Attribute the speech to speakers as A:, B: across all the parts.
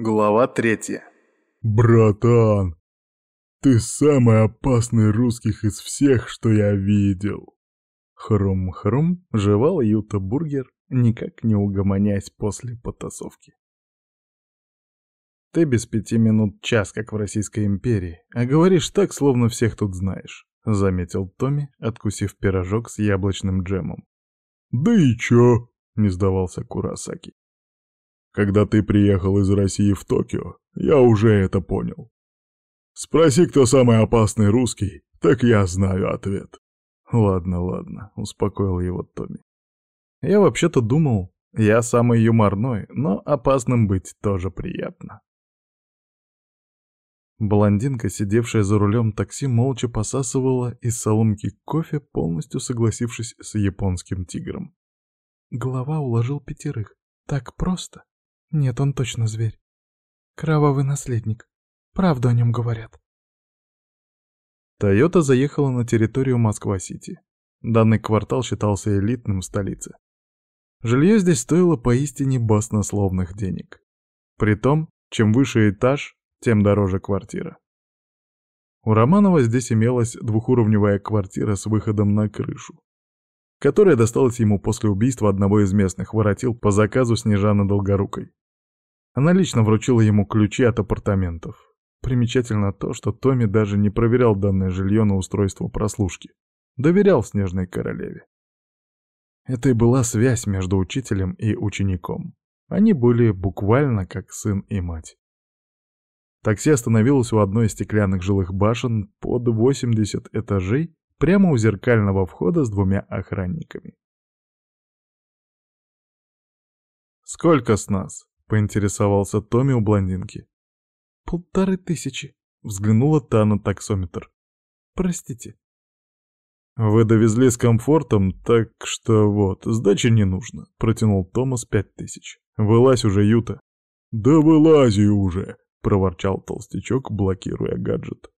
A: Глава третья.
B: «Братан, ты самый опасный русских из всех, что я видел!»
A: Хрум-хрум жевал Юта бургер, никак не угомонясь после потасовки. «Ты без пяти минут час, как в Российской империи, а говоришь так, словно всех тут знаешь», — заметил Томми, откусив пирожок с яблочным джемом.
B: «Да и чё?» — не сдавался Курасаки. Когда ты приехал из России в Токио, я уже это понял. Спроси, кто самый опасный русский, так я знаю ответ.
A: Ладно, ладно, успокоил его Томми. Я вообще-то думал, я самый юморной, но опасным быть тоже приятно. Блондинка, сидевшая за рулем такси, молча посасывала из соломки кофе, полностью согласившись с японским тигром. Голова уложил пятерых. Так просто. Нет, он точно зверь. Кровавый наследник. Правду о нем говорят. Тойота заехала на территорию Москва-Сити. Данный квартал считался элитным в столице. Жилье здесь стоило поистине баснословных денег. Притом, чем выше этаж, тем дороже квартира. У Романова здесь имелась двухуровневая квартира с выходом на крышу, которая досталась ему после убийства одного из местных воротил по заказу Снежаны Долгорукой. Она лично вручила ему ключи от апартаментов. Примечательно то, что Томми даже не проверял данное жилье на устройство прослушки. Доверял Снежной Королеве. Это и была связь между учителем и учеником. Они были буквально как сын и мать. Такси остановилось у одной из стеклянных жилых башен под 80 этажей, прямо у зеркального входа с двумя охранниками. «Сколько с нас?» — поинтересовался Томми у блондинки. «Полторы тысячи», — взглянула та на таксометр. «Простите». «Вы довезли с комфортом, так что вот, сдачи не нужно», — протянул Томас пять тысяч. «Вылазь уже, Юта».
B: «Да вылази уже», — проворчал толстячок, блокируя гаджет.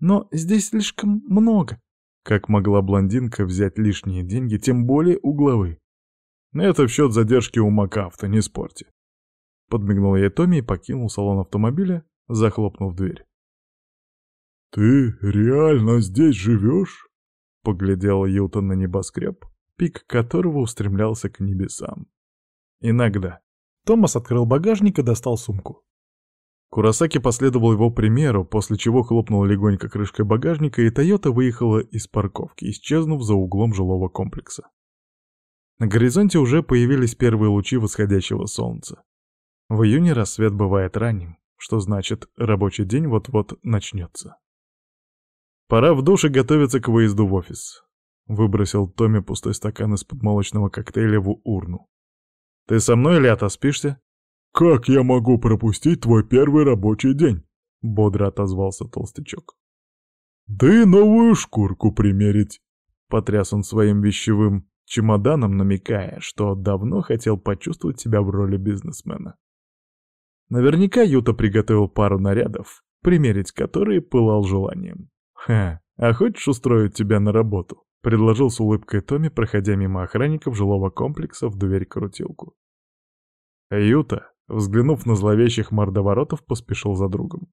A: «Но здесь слишком много», — как могла блондинка взять лишние деньги, тем более угловые.
B: Это в счет задержки у МакАвто, не спорьте. Подмигнул я Томми и покинул салон автомобиля, захлопнув дверь. «Ты реально здесь живешь?» — поглядел Ютон на небоскреб, пик которого устремлялся к небесам.
A: «Иногда». Томас открыл багажник и достал сумку. Курасаки последовал его примеру, после чего хлопнул легонько крышкой багажника, и Тойота выехала из парковки, исчезнув за углом жилого комплекса. На горизонте уже появились первые лучи восходящего солнца. В июне рассвет бывает ранним, что значит, рабочий день вот-вот начнется. Пора в душе готовиться к выезду в офис. Выбросил Томми пустой стакан из-под молочного коктейля в урну. «Ты со мной или отоспишься?»
B: «Как я могу пропустить твой первый рабочий день?»
A: — бодро отозвался толстячок.
B: «Да и новую шкурку примерить!»
A: — потряс он своим вещевым чемоданом намекая, что давно хотел почувствовать себя в роли бизнесмена. Наверняка Юта приготовил пару нарядов, примерить которые пылал желанием. «Ха, а хочешь устроить тебя на работу?» — предложил с улыбкой Томми, проходя мимо охранников жилого комплекса в дверь-крутилку. Юта, взглянув на зловещих мордоворотов, поспешил за другом.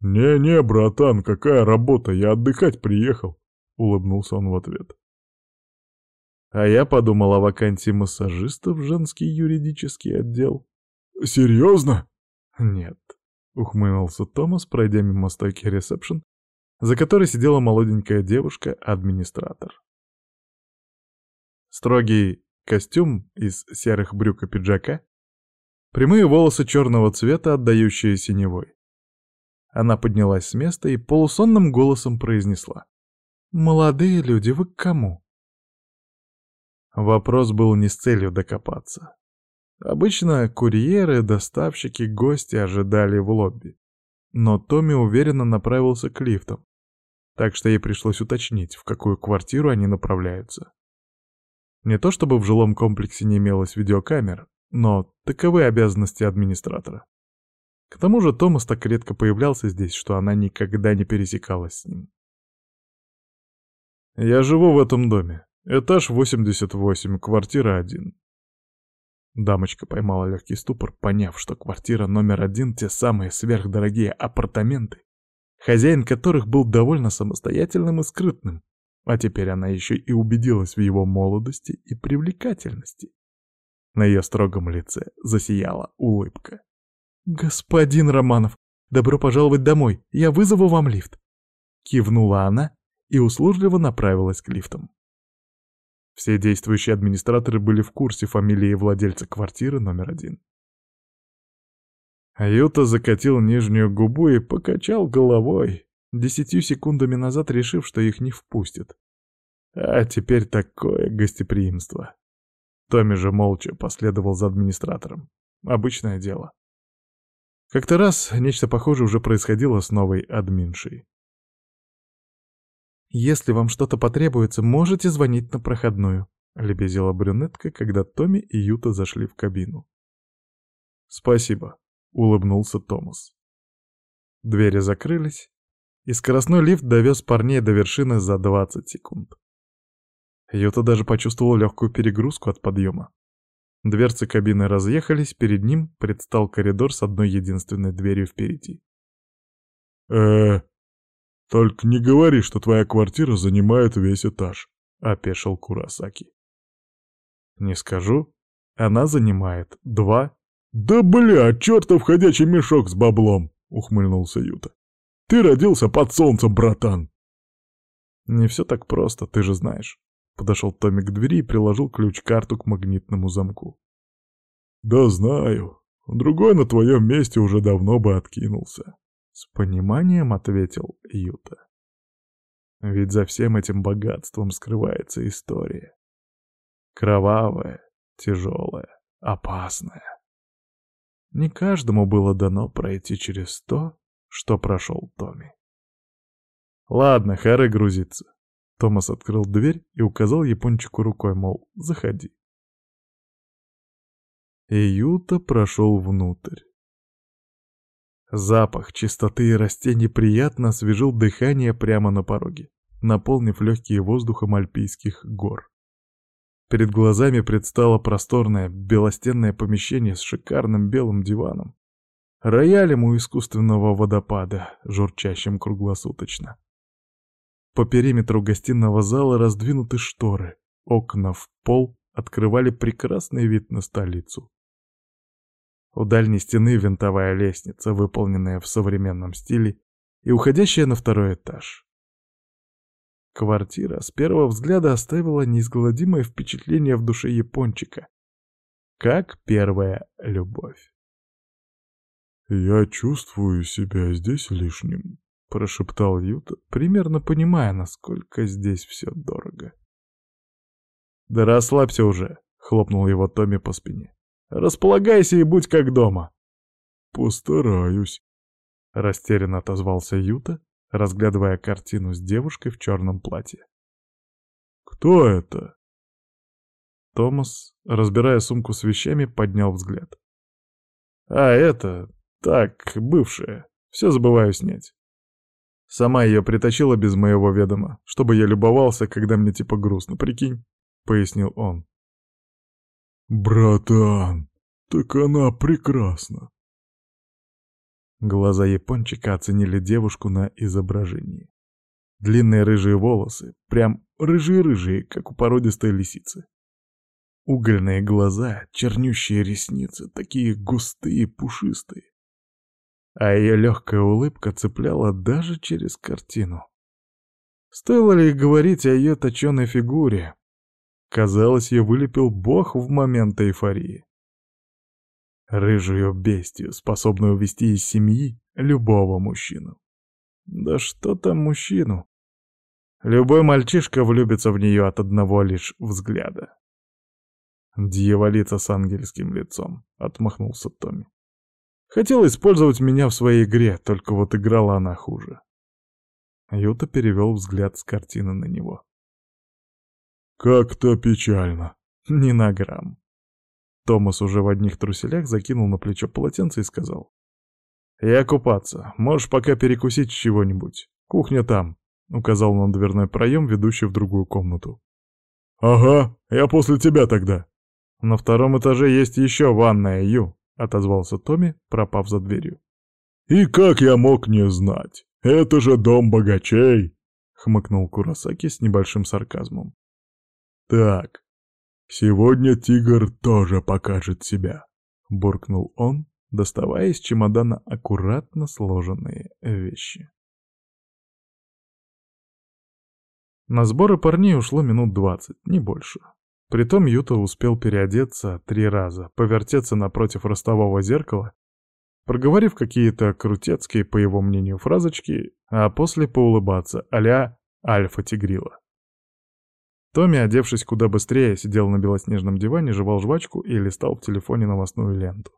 B: «Не-не, братан, какая работа, я отдыхать приехал», — улыбнулся он в ответ.
A: А я подумал о вакансии массажиста в женский юридический отдел.
B: «Серьезно?»
A: «Нет», — ухмыльнулся Томас, пройдя мимо стойки ресепшн, за которой сидела молоденькая девушка-администратор. Строгий костюм из серых брюк и пиджака, прямые волосы черного цвета, отдающие синевой. Она поднялась с места и полусонным голосом произнесла. «Молодые люди, вы к кому?» Вопрос был не с целью докопаться. Обычно курьеры, доставщики, гости ожидали в лобби. Но Томми уверенно направился к лифтам, так что ей пришлось уточнить, в какую квартиру они направляются. Не то чтобы в жилом комплексе не имелось видеокамер, но таковы обязанности администратора. К тому же Томас так редко появлялся здесь, что она никогда не пересекалась с ним. «Я живу в этом доме», Этаж 88, квартира 1. Дамочка поймала легкий ступор, поняв, что квартира номер один — те самые сверхдорогие апартаменты, хозяин которых был довольно самостоятельным и скрытным, а теперь она еще и убедилась в его молодости и привлекательности. На ее строгом лице засияла улыбка. «Господин Романов, добро пожаловать домой, я вызову вам лифт!» Кивнула она и услужливо направилась к лифтам. Все действующие администраторы были в курсе фамилии владельца квартиры номер один. Аюта закатил нижнюю губу и покачал головой, десятью секундами назад решив, что их не впустят. А теперь такое гостеприимство. Томми же молча последовал за администратором. Обычное дело. Как-то раз нечто похожее уже происходило с новой админшей. «Если вам что-то потребуется, можете звонить на проходную», — лебезила брюнетка, когда Томми и Юта зашли в кабину. «Спасибо», — улыбнулся Томас. Двери закрылись, и скоростной лифт довез парней до вершины за 20 секунд. Юта даже почувствовал легкую перегрузку от подъема. Дверцы кабины разъехались, перед ним предстал коридор с одной единственной дверью впереди.
B: э «Только не говори, что твоя квартира занимает весь этаж», — опешил Курасаки.
A: «Не скажу. Она занимает два».
B: «Да бля, чертов ходячий мешок с баблом!» — ухмыльнулся Юта. «Ты родился под солнцем, братан!»
A: «Не все так просто, ты же знаешь». Подошел Томми к двери и приложил ключ-карту к магнитному замку.
B: «Да знаю. Другой на твоем месте уже давно бы откинулся.
A: С пониманием ответил Юта. Ведь за всем этим богатством скрывается история. Кровавая, тяжелая, опасная. Не каждому было дано пройти через то, что прошел Томми. Ладно, Хары грузится. Томас открыл дверь и указал япончику рукой, мол, заходи. И Юта прошел внутрь. Запах чистоты и растений приятно освежил дыхание прямо на пороге, наполнив легкие воздухом альпийских гор. Перед глазами предстало просторное белостенное помещение с шикарным белым диваном, роялем у искусственного водопада, журчащим круглосуточно. По периметру гостиного зала раздвинуты шторы, окна в пол открывали прекрасный вид на столицу. У дальней стены винтовая лестница, выполненная в современном стиле и уходящая на второй этаж. Квартира с первого взгляда оставила неизгладимое впечатление в душе япончика. Как первая любовь.
B: «Я чувствую себя здесь лишним», — прошептал Юта, примерно понимая, насколько здесь все дорого.
A: «Да расслабься уже», — хлопнул его Томми по спине. Располагайся и будь как дома.
B: Постараюсь.
A: Растерянно отозвался Юта, разглядывая картину с девушкой в черном платье.
B: Кто это?
A: Томас, разбирая сумку с вещами, поднял взгляд. А это, так, бывшая. Все забываю снять. Сама ее притащила без моего ведома, чтобы я любовался, когда мне типа грустно, прикинь, — пояснил он.
B: «Братан, так она прекрасна!»
A: Глаза япончика оценили девушку на изображении. Длинные рыжие волосы, прям рыжие-рыжие, как у породистой лисицы. Угольные глаза, чернющие ресницы, такие густые пушистые. А ее легкая улыбка цепляла даже через картину. Стоило ли говорить о ее точеной фигуре, Казалось, ее вылепил бог в момент эйфории. Рыжую бестию, способную увести из семьи любого мужчину. Да что там мужчину? Любой мальчишка влюбится в нее от одного лишь взгляда. «Дьяволица с ангельским лицом», — отмахнулся Томми. «Хотел использовать меня в своей игре, только вот играла она хуже». Юта перевел взгляд с картины на него.
B: Как-то печально.
A: Ни на грамм. Томас уже в одних труселях закинул на плечо полотенце и сказал. «Я купаться. Можешь пока перекусить чего-нибудь. Кухня там», — указал на дверной проем, ведущий в другую комнату.
B: «Ага, я после тебя тогда».
A: «На втором этаже есть еще ванная, Ю», — отозвался Томми, пропав за дверью.
B: «И как я мог не знать? Это же дом богачей!» — хмыкнул Курасаки с небольшим сарказмом. «Так, сегодня тигр тоже покажет себя», — буркнул он, доставая из чемодана аккуратно сложенные вещи.
A: На сборы парней ушло минут двадцать, не больше. Притом Юта успел переодеться три раза, повертеться напротив ростового зеркала, проговорив какие-то крутецкие, по его мнению, фразочки, а после поулыбаться а-ля Альфа-Тигрила. Томми, одевшись куда быстрее, сидел на белоснежном диване, жевал жвачку и листал в телефоне новостную ленту.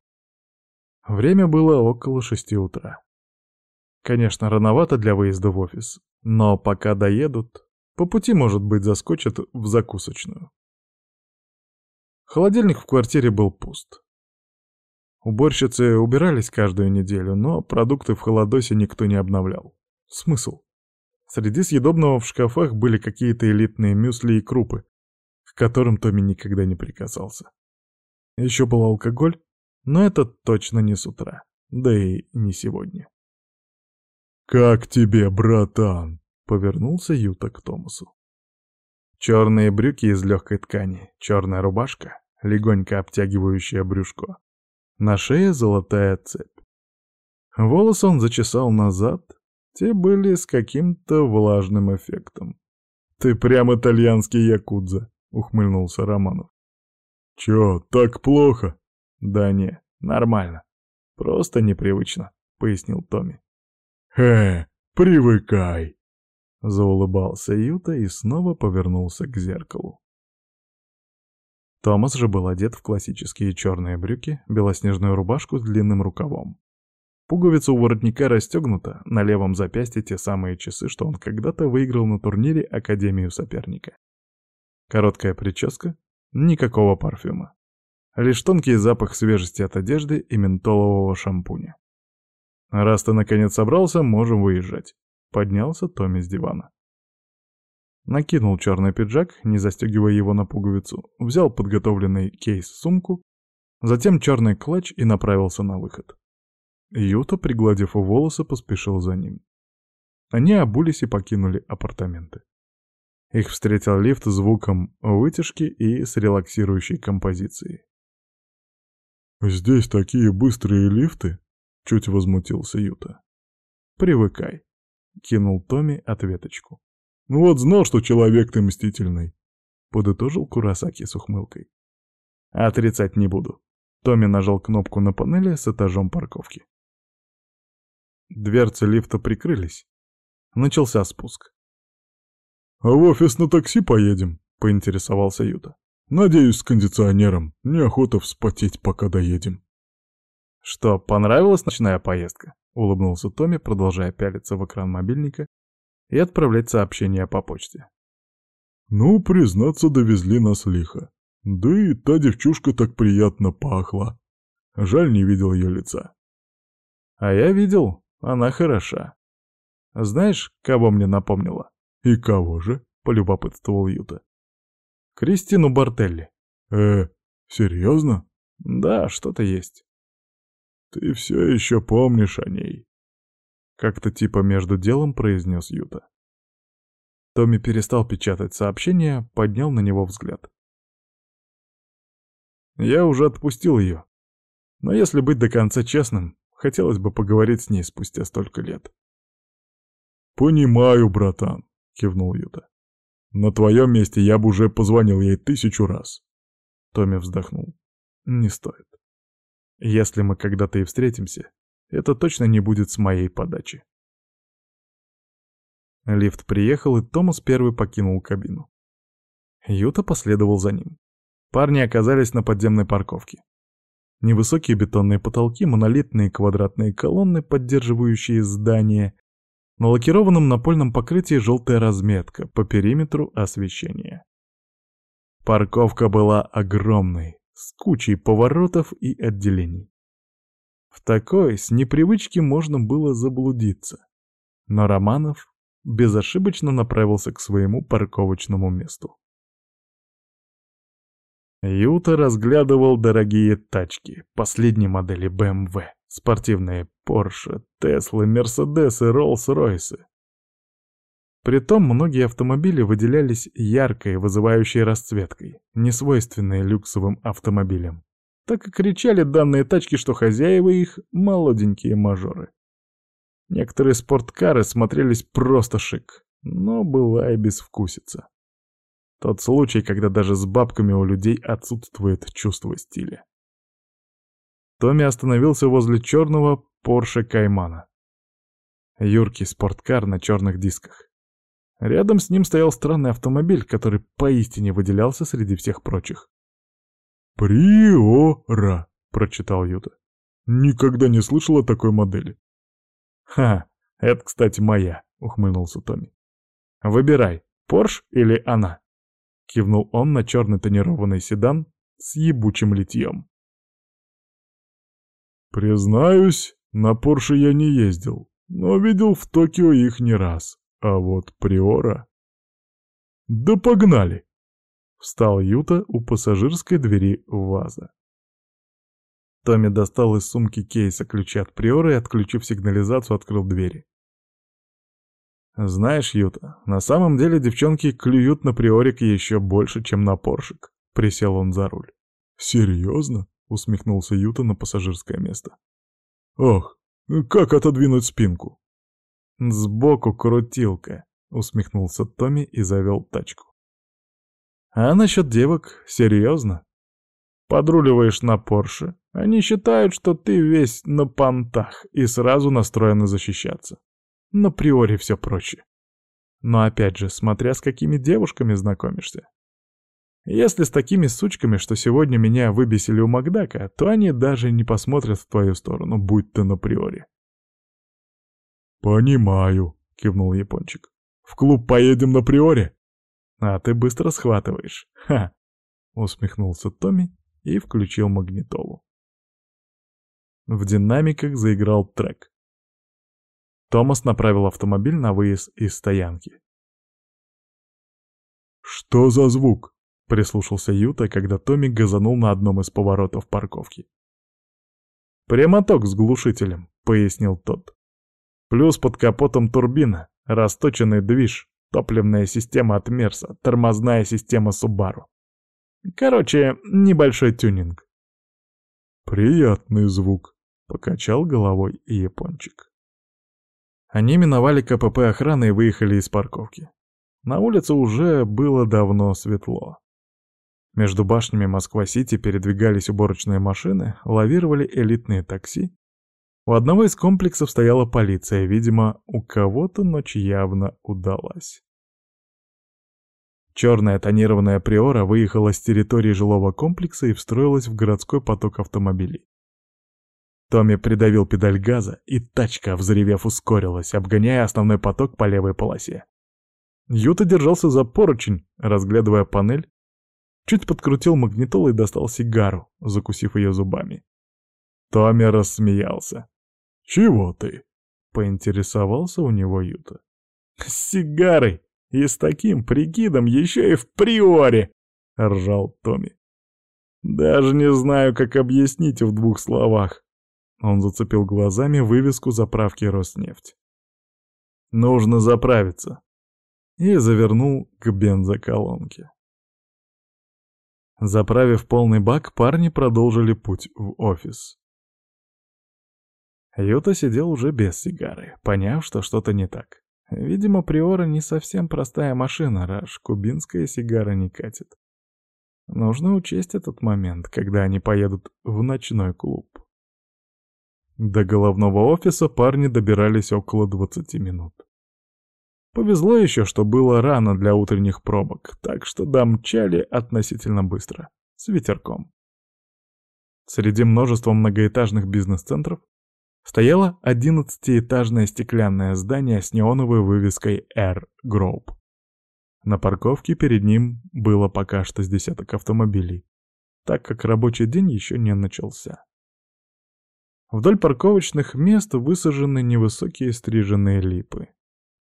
A: Время было около шести утра. Конечно, рановато для выезда в офис, но пока доедут, по пути, может быть, заскочат в закусочную. Холодильник в квартире был пуст. Уборщицы убирались каждую неделю, но продукты в холодосе никто не обновлял. Смысл? Среди съедобного в шкафах были какие-то элитные мюсли и крупы, к которым Томми никогда не прикасался. Еще был алкоголь, но это точно не с утра, да и не сегодня.
B: «Как тебе, братан?» — повернулся Юта к Томасу.
A: Черные брюки из легкой ткани, черная рубашка, легонько обтягивающая брюшко. На шее золотая цепь. Волосы он зачесал назад, те были с каким-то влажным эффектом. «Ты прям итальянский якудза», — ухмыльнулся Романов.
B: «Чё, так плохо?»
A: «Да не, нормально. Просто непривычно», — пояснил Томми.
B: «Э, привыкай»,
A: Заулыбался Юта и снова повернулся к зеркалу. Томас же был одет в классические черные брюки, белоснежную рубашку с длинным рукавом. Пуговица у воротника расстегнута, на левом запястье те самые часы, что он когда-то выиграл на турнире Академию соперника. Короткая прическа, никакого парфюма. Лишь тонкий запах свежести от одежды и ментолового шампуня. Раз ты наконец собрался, можем выезжать. Поднялся Томми с дивана. Накинул черный пиджак, не застегивая его на пуговицу, взял подготовленный кейс-сумку, затем черный клатч и направился на выход. Юта, пригладив волосы, поспешил за ним. Они обулись и покинули апартаменты. Их встретил лифт звуком вытяжки и с релаксирующей композицией.
B: «Здесь такие быстрые лифты?» — чуть возмутился Юта.
A: «Привыкай», — кинул Томми ответочку.
B: «Ну вот знал, что человек ты мстительный», —
A: подытожил Курасаки с ухмылкой. «Отрицать не буду». Томми нажал кнопку на панели с этажом парковки. Дверцы лифта прикрылись. Начался спуск.
B: «А в офис на такси поедем?» — поинтересовался Юта. «Надеюсь, с кондиционером. Неохота вспотеть, пока доедем».
A: «Что, понравилась ночная поездка?» — улыбнулся Томми, продолжая пялиться в экран мобильника и отправлять сообщения по почте.
B: «Ну, признаться, довезли нас лихо. Да и та девчушка так приятно пахла. Жаль, не видел ее лица».
A: «А я видел, она хороша. Знаешь, кого мне напомнила?»
B: «И кого же?» — полюбопытствовал Юта.
A: «Кристину Бартелли».
B: «Э, серьезно?»
A: «Да, что-то есть».
B: «Ты все еще помнишь о ней», —
A: как-то типа между делом произнес Юта. Томми перестал печатать сообщение, поднял на него взгляд. «Я уже отпустил ее. Но если быть до конца честным, хотелось бы поговорить с ней спустя столько лет».
B: «Понимаю, братан», — кивнул Юта. «На твоем месте я бы уже позвонил ей тысячу раз».
A: Томми вздохнул. «Не стоит. Если мы когда-то и встретимся, это точно не будет с моей подачи. Лифт приехал, и Томас первый покинул кабину. Юта последовал за ним. Парни оказались на подземной парковке. Невысокие бетонные потолки, монолитные квадратные колонны, поддерживающие здание, на лакированном напольном покрытии желтая разметка по периметру освещения. Парковка была огромной, с кучей поворотов и отделений. В такой с непривычки можно было заблудиться. Но Романов безошибочно направился к своему парковочному месту. Юта разглядывал дорогие тачки, последней модели BMW, спортивные Porsche, Tesla, Mercedes и Rolls-Royce. Притом многие автомобили выделялись яркой, вызывающей расцветкой, несвойственной люксовым автомобилям. Так и кричали данные тачки, что хозяева их — молоденькие мажоры. Некоторые спорткары смотрелись просто шик, но была и безвкусица. Тот случай, когда даже с бабками у людей отсутствует чувство стиля. Томми остановился возле черного Порше Каймана. Юркий спорткар на черных дисках. Рядом с ним стоял странный автомобиль, который поистине выделялся среди всех прочих.
B: «Приора», — прочитал Юта. «Никогда не слышал о такой модели».
A: «Ха, это, кстати, моя», — ухмыльнулся Томми. «Выбирай, Порш или она?» — кивнул он на черный тонированный седан с ебучим литьем.
B: «Признаюсь, на Порше я не ездил, но видел в Токио их не раз. А вот Приора... Да погнали! Встал Юта у пассажирской двери ВАЗа.
A: Томми достал из сумки кейса ключи от Приора и, отключив сигнализацию, открыл двери. «Знаешь, Юта, на самом деле девчонки клюют на Приорик еще больше, чем на Поршик», — присел он за руль.
B: «Серьезно?» — усмехнулся Юта на пассажирское место. «Ох, как отодвинуть спинку?»
A: «Сбоку крутилка», — усмехнулся Томми и завел тачку. «А насчет девок, серьезно? Подруливаешь на Порше, они считают, что ты весь на понтах и сразу настроены защищаться. На приори все проще. Но опять же, смотря с какими девушками знакомишься. Если с такими сучками, что сегодня меня выбесили у Макдака, то они даже не посмотрят в твою сторону, будь ты на приори.
B: «Понимаю», — кивнул япончик. «В клуб поедем на приоре?»
A: «А ты быстро схватываешь. Ха!» — усмехнулся Томми и включил магнитолу. В динамиках заиграл трек. Томас направил автомобиль на выезд из стоянки.
B: «Что за звук?»
A: — прислушался Юта, когда Томми газанул на одном из поворотов парковки. «Прямоток с глушителем», — пояснил тот. Плюс под капотом турбина, расточенный движ, топливная система от Мерса, тормозная система Субару. Короче, небольшой тюнинг.
B: «Приятный звук», —
A: покачал головой япончик. Они миновали КПП охраны и выехали из парковки. На улице уже было давно светло. Между башнями Москва-Сити передвигались уборочные машины, лавировали элитные такси, у одного из комплексов стояла полиция, видимо, у кого-то ночь явно удалась. Черная тонированная приора выехала с территории жилого комплекса и встроилась в городской поток автомобилей. Томми придавил педаль газа, и тачка, взревев, ускорилась, обгоняя основной поток по левой полосе. Юта держался за поручень, разглядывая панель, чуть подкрутил магнитолу и достал сигару, закусив ее зубами. Томми рассмеялся.
B: «Чего ты?»
A: — поинтересовался у него Юта. «С сигарой! И с таким прикидом еще и в приоре!» — ржал Томми. «Даже не знаю, как объяснить в двух словах». Он зацепил глазами вывеску заправки «Роснефть». «Нужно заправиться». И завернул к бензоколонке. Заправив полный бак, парни продолжили путь в офис. Юта сидел уже без сигары, поняв, что что-то не так. Видимо, Приора не совсем простая машина, раз кубинская сигара не катит. Нужно учесть этот момент, когда они поедут в ночной клуб. До головного офиса парни добирались около 20 минут. Повезло еще, что было рано для утренних пробок, так что домчали относительно быстро, с ветерком. Среди множества многоэтажных бизнес-центров стояло одиннадцатиэтажное стеклянное здание с неоновой вывеской «Air Group». На парковке перед ним было пока что с десяток автомобилей, так как рабочий день еще не начался. Вдоль парковочных мест высажены невысокие стриженные липы.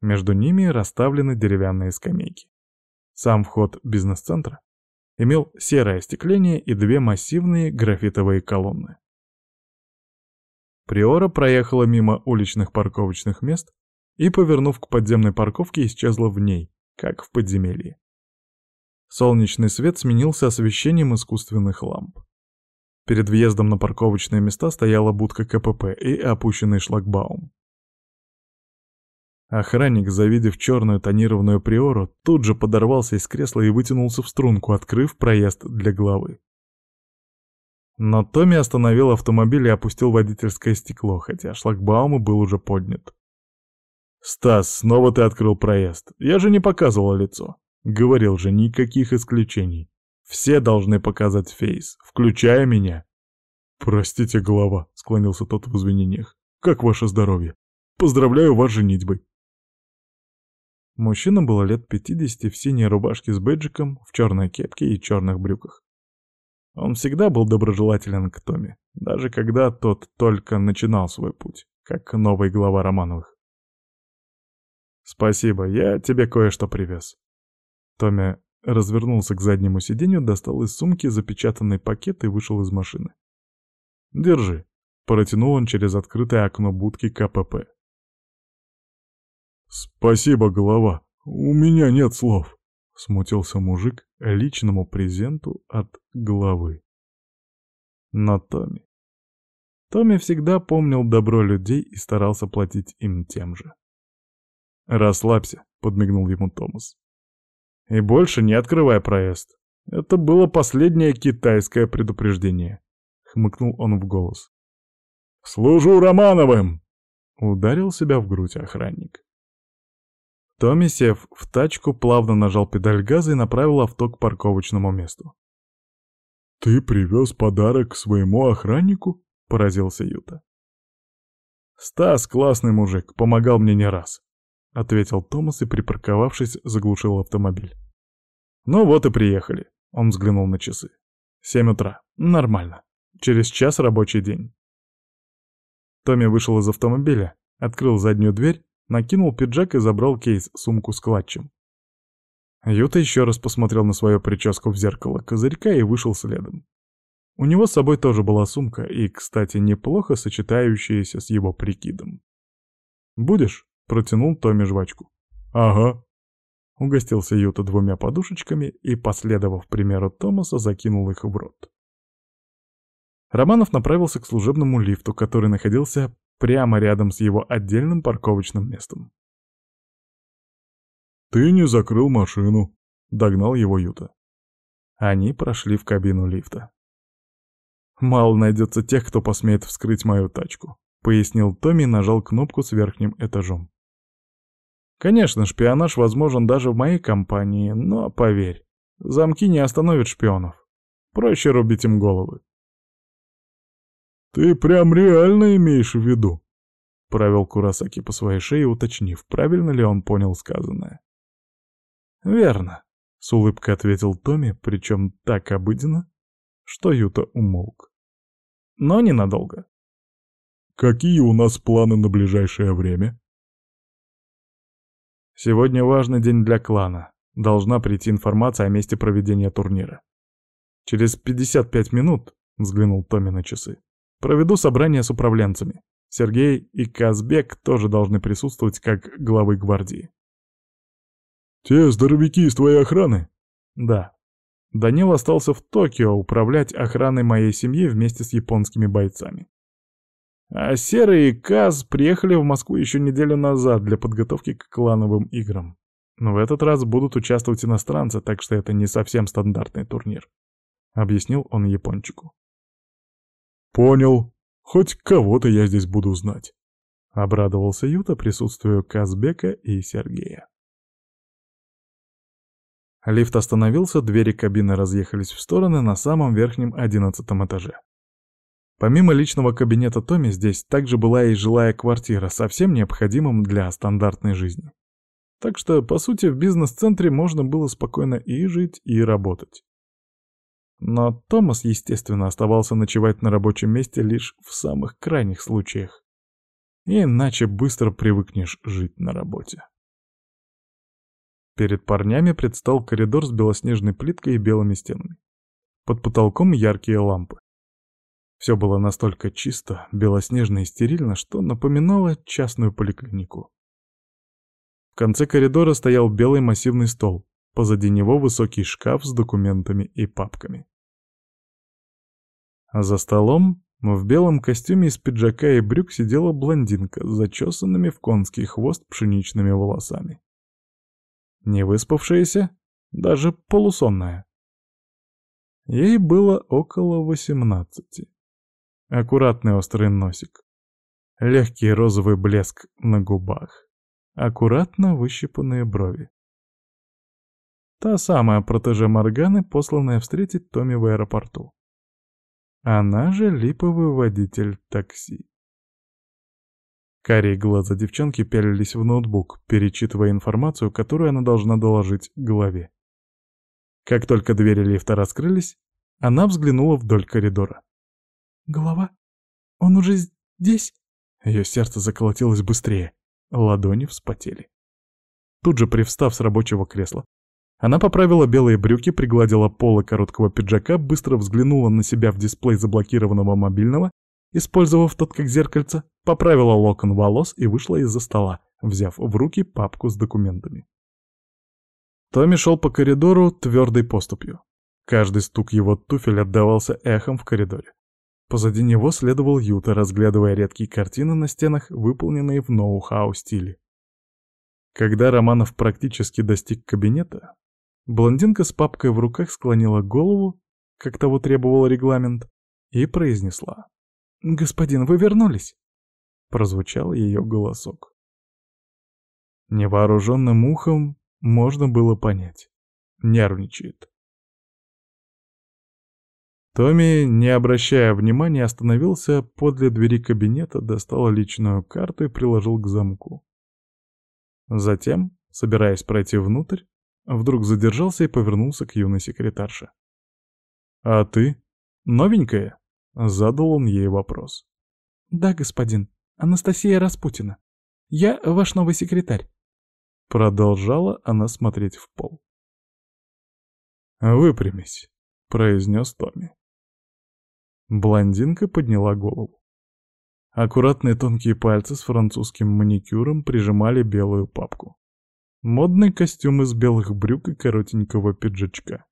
A: Между ними расставлены деревянные скамейки. Сам вход бизнес-центра Имел серое остекление и две массивные графитовые колонны. Приора проехала мимо уличных парковочных мест и, повернув к подземной парковке, исчезла в ней, как в подземелье. Солнечный свет сменился освещением искусственных ламп. Перед въездом на парковочные места стояла будка КПП и опущенный шлагбаум. Охранник, завидев черную тонированную приору, тут же подорвался из кресла и вытянулся в струнку, открыв проезд для главы. Но Томми остановил автомобиль и опустил водительское стекло, хотя шлагбаум был уже поднят. «Стас, снова ты открыл проезд. Я же не показывал лицо. Говорил же, никаких исключений. Все должны показать фейс, включая меня». «Простите, голова», — склонился тот в извинениях. «Как ваше здоровье? Поздравляю вас женитьбой». Мужчина было лет 50 в синей рубашке с бэджиком, в черной кепке и черных брюках. Он всегда был доброжелателен к Томе, даже когда тот только начинал свой путь, как новый глава Романовых. «Спасибо, я тебе кое-что привез». Томми развернулся к заднему сиденью, достал из сумки запечатанный пакет и вышел из машины. «Держи», — протянул он через открытое окно будки КПП. «Спасибо, голова, у меня нет слов», — смутился мужик личному презенту от главы. Но Томми... Томми всегда помнил добро людей и старался платить им тем же. «Расслабься», — подмигнул ему Томас. «И больше не открывай проезд. Это было последнее китайское предупреждение», — хмыкнул он в голос. «Служу Романовым!» — ударил себя в грудь охранник. Томми, сев в тачку, плавно нажал педаль газа и направил авто к парковочному месту. «Ты привез подарок своему охраннику?» — поразился Юта. «Стас классный мужик, помогал мне не раз», — ответил Томас и, припарковавшись, заглушил автомобиль. «Ну вот и приехали», — он взглянул на часы. «Семь утра. Нормально. Через час рабочий день». Томми вышел из автомобиля, открыл заднюю дверь накинул пиджак и забрал кейс, сумку с клатчем. Юта еще раз посмотрел на свою прическу в зеркало козырька и вышел следом. У него с собой тоже была сумка, и, кстати, неплохо сочетающаяся с его прикидом. «Будешь?» — протянул Томми жвачку. «Ага». Угостился Юта двумя подушечками и, последовав примеру Томаса, закинул их в рот. Романов направился к служебному лифту, который находился прямо рядом с его отдельным парковочным местом. «Ты не закрыл машину», — догнал его Юта. Они прошли в кабину лифта. «Мало найдется тех, кто посмеет вскрыть мою тачку», — пояснил Томми и нажал кнопку с верхним этажом. «Конечно, шпионаж возможен даже в моей компании, но поверь, замки не остановят шпионов. Проще рубить им головы. «Ты прям реально имеешь в виду?» Провел Курасаки по своей шее, уточнив, правильно ли он понял сказанное. «Верно», — с улыбкой ответил Томми, причем так обыденно, что Юта умолк. «Но ненадолго». «Какие у нас планы на ближайшее время?» «Сегодня важный день для клана. Должна прийти информация о месте проведения турнира. Через 55 минут», — взглянул Томми на часы, Проведу собрание с управленцами. Сергей и Казбек тоже должны присутствовать как главы гвардии. «Те здоровяки из твоей охраны?» «Да. Данил остался в Токио управлять охраной моей семьи вместе с японскими бойцами. А Серый и Каз приехали в Москву еще неделю назад для подготовки к клановым играм. Но в этот раз будут участвовать иностранцы, так что это не совсем стандартный турнир», — объяснил он япончику. «Понял. Хоть кого-то я здесь буду знать», — обрадовался Юта присутствию Казбека и Сергея. Лифт остановился, двери кабины разъехались в стороны на самом верхнем одиннадцатом этаже. Помимо личного кабинета Томи, здесь также была и жилая квартира, совсем необходимым для стандартной жизни. Так что, по сути, в бизнес-центре можно было спокойно и жить, и работать. Но Томас, естественно, оставался ночевать на рабочем месте лишь в самых крайних случаях. Иначе быстро привыкнешь жить на работе. Перед парнями предстал коридор с белоснежной плиткой и белыми стенами. Под потолком яркие лампы. Все было настолько чисто, белоснежно и стерильно, что напоминало частную поликлинику. В конце коридора стоял белый массивный стол, позади него высокий шкаф с документами и папками. А за столом в белом костюме из пиджака и брюк сидела блондинка с зачесанными в конский хвост пшеничными волосами. Не выспавшаяся, даже полусонная. Ей было около восемнадцати. Аккуратный острый носик. Легкий розовый блеск на губах. Аккуратно выщипанные брови. Та самая протеже Морганы, посланная встретить Томми в аэропорту. Она же липовый водитель такси. Карие глаза девчонки пялились в ноутбук, перечитывая информацию, которую она должна доложить главе. Как только двери лифта раскрылись, она взглянула вдоль коридора. «Голова? Он уже здесь?» Ее сердце заколотилось быстрее, ладони вспотели. Тут же, привстав с рабочего кресла, она поправила белые брюки, пригладила полы короткого пиджака, быстро взглянула на себя в дисплей заблокированного мобильного Использовав тот как зеркальце, поправила локон волос и вышла из-за стола, взяв в руки папку с документами. Томми шел по коридору твердой поступью. Каждый стук его туфель отдавался эхом в коридоре. Позади него следовал Юта, разглядывая редкие картины на стенах, выполненные в ноу-хау стиле. Когда Романов практически достиг кабинета, блондинка с папкой в руках склонила голову, как того требовал регламент, и произнесла. «Господин, вы вернулись?» — прозвучал ее голосок. Невооруженным ухом можно было понять. Нервничает. Томми, не обращая внимания, остановился подле двери кабинета, достал личную карту и приложил к замку. Затем, собираясь пройти внутрь, вдруг задержался и повернулся к юной секретарше. «А ты? Новенькая?» Задал он ей вопрос. «Да, господин. Анастасия Распутина. Я ваш новый секретарь». Продолжала она смотреть в пол. «Выпрямись», — произнес Томми. Блондинка подняла голову. Аккуратные тонкие пальцы с французским маникюром прижимали белую папку. Модный костюм из белых брюк и коротенького пиджачка.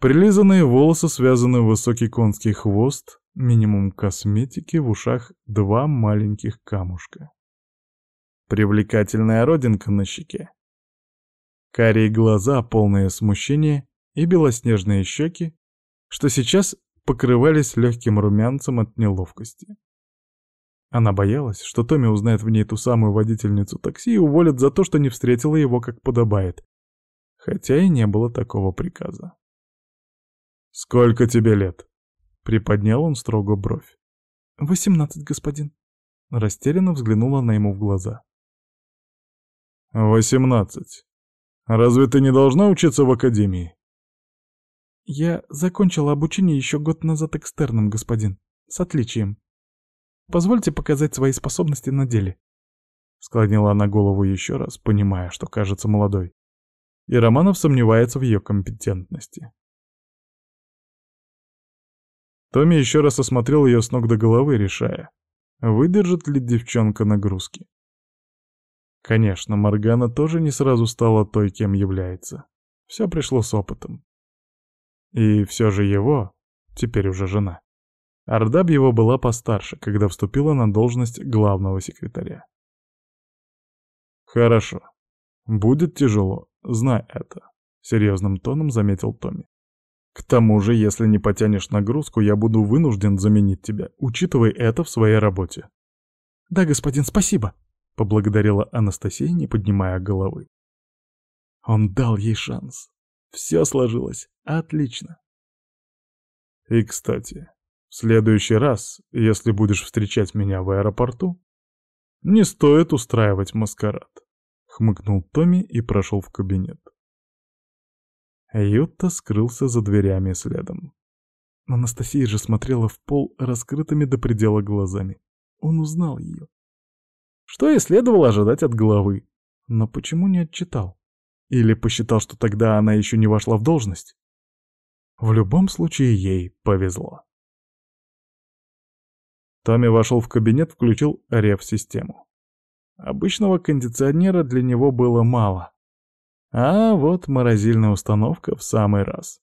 A: Прилизанные волосы связаны в высокий конский хвост, минимум косметики, в ушах два маленьких камушка. Привлекательная родинка на щеке. Карие глаза, полное смущение, и белоснежные щеки, что сейчас покрывались легким румянцем от неловкости. Она боялась, что Томми узнает в ней ту самую водительницу такси и уволит за то, что не встретила его как подобает, хотя и не было такого приказа. «Сколько тебе лет?» — приподнял он строго бровь. «Восемнадцать, господин». Растерянно взглянула она ему в глаза. «Восемнадцать. Разве ты не должна учиться в академии?» «Я закончила обучение еще год назад экстерном, господин. С отличием. Позвольте показать свои способности на деле». Склонила она голову еще раз, понимая, что кажется молодой. И Романов сомневается в ее компетентности. Томми еще раз осмотрел ее с ног до головы, решая, выдержит ли девчонка нагрузки. Конечно, Моргана тоже не сразу стала той, кем является. Все пришло с опытом. И все же его, теперь уже жена, Ардаб его была постарше, когда вступила на должность главного секретаря. «Хорошо. Будет тяжело, знай это», — серьезным тоном заметил Томми. К тому же, если не потянешь нагрузку, я буду вынужден заменить тебя. Учитывай это в своей работе. Да, господин, спасибо, поблагодарила Анастасия, не поднимая головы. Он дал ей шанс. Все сложилось. Отлично. И, кстати, в следующий раз, если будешь встречать меня в аэропорту, не стоит устраивать маскарад. Хмыкнул Томми и прошел в кабинет. Ютта скрылся за дверями следом. Анастасия же смотрела в пол раскрытыми до предела глазами. Он узнал ее. Что и следовало ожидать от головы. Но почему не отчитал? Или посчитал, что тогда она еще не вошла в должность? В любом случае ей повезло. Томми вошел в кабинет, включил рев-систему. Обычного кондиционера для него было мало. А вот морозильная установка в самый раз.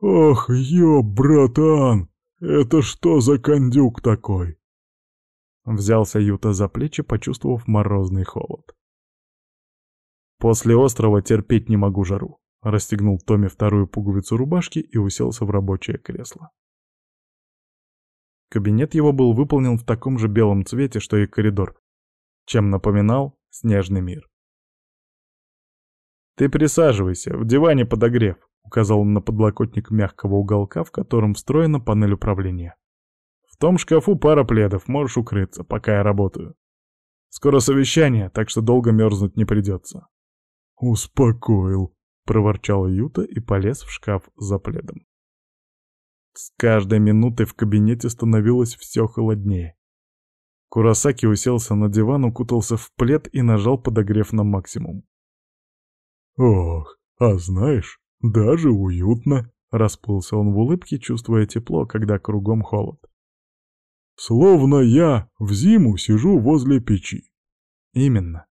B: «Ох, ё, братан, это что за кондюк такой?»
A: Взялся Юта за плечи, почувствовав морозный холод. «После острова терпеть не могу жару», — расстегнул Томми вторую пуговицу рубашки и уселся в рабочее кресло. Кабинет его был выполнен в таком же белом цвете, что и коридор, чем напоминал снежный мир. «Ты присаживайся, в диване подогрев», — указал он на подлокотник мягкого уголка, в котором встроена панель управления. «В том шкафу пара пледов, можешь укрыться, пока я работаю. Скоро совещание, так что долго мерзнуть не придется».
B: «Успокоил», — проворчал Юта и полез в шкаф за пледом.
A: С каждой минутой в кабинете становилось все холоднее. Курасаки уселся на диван, укутался в плед и нажал подогрев на максимум.
B: «Ох, а знаешь, даже уютно!» — расплылся он в улыбке, чувствуя тепло, когда кругом холод. «Словно я в зиму сижу возле печи».
A: «Именно.